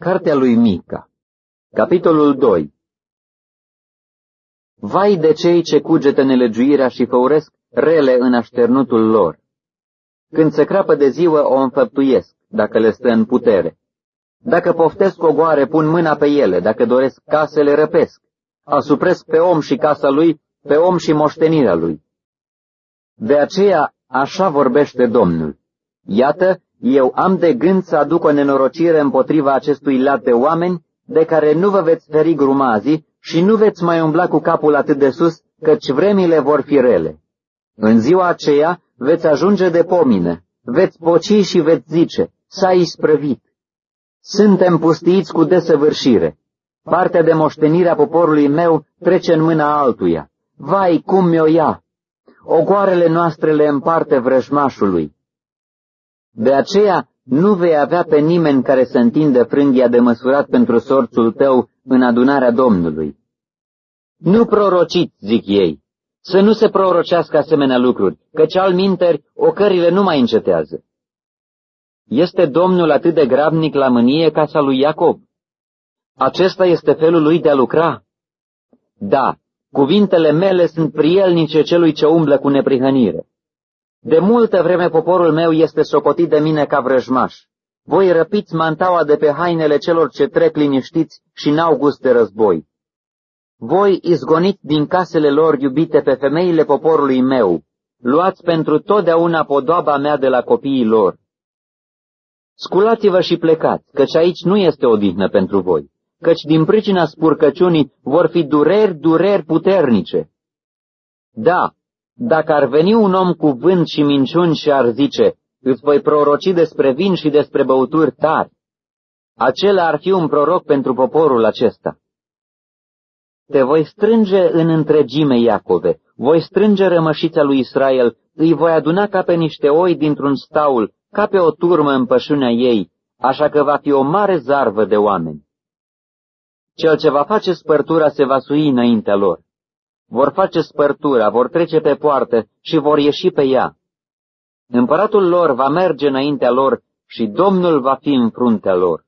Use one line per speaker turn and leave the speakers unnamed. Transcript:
Cartea lui Mica Capitolul 2 Vai de cei ce cugetă nelegiuirea și făuresc rele în așternutul lor. Când se crapă de ziua, o înfăptuiesc, dacă le stă în putere. Dacă poftesc ogoare, pun mâna pe ele, dacă doresc casele, răpesc. Asupresc pe om și casa lui, pe om și moștenirea lui. De aceea, așa vorbește Domnul. Iată, eu am de gând să aduc o nenorocire împotriva acestui lat de oameni, de care nu vă veți feri grumazii și nu veți mai umbla cu capul atât de sus, căci vremile vor fi rele. În ziua aceea veți ajunge de pomine, veți poci și veți zice, s-a isprăvit. Suntem pustiți cu desăvârșire. Partea de moștenire a poporului meu trece în mâna altuia. Vai, cum mi-o ia! Ogoarele noastre le împarte vrăjmașului. De aceea nu vei avea pe nimeni care să întindă frânghia de măsurat pentru sorțul tău în adunarea Domnului. Nu prorociți, zic ei, să nu se prorocească asemenea lucruri, căci al minteri ocările nu mai încetează. Este Domnul atât de grabnic la mânie casa lui Iacob? Acesta este felul lui de a lucra? Da, cuvintele mele sunt prielnice celui ce umblă cu neprihănire. De multă vreme poporul meu este socotit de mine ca vrăjmaș. Voi răpiți mantaua de pe hainele celor ce trec liniștiți și n-au gust de război. Voi izgoniți din casele lor iubite pe femeile poporului meu, luați pentru totdeauna podoaba mea de la copiii lor. Sculați-vă și plecați, căci aici nu este odihnă pentru voi, căci din pricina spurcăciunii vor fi dureri, dureri puternice. Da, dacă ar veni un om cu vânt și minciuni și ar zice, îți voi proroci despre vin și despre băuturi tari, acela ar fi un proroc pentru poporul acesta. Te voi strânge în întregime, Iacove, voi strânge rămășița lui Israel, îi voi aduna ca pe niște oi dintr-un staul, ca pe o turmă în pășunea ei, așa că va fi o mare zarvă de oameni. Cel ce va face spărtura se va sui înaintea lor. Vor face spărtura, vor trece pe poartă și vor ieși pe ea. Împăratul lor va merge înaintea lor și Domnul va fi în fruntea lor.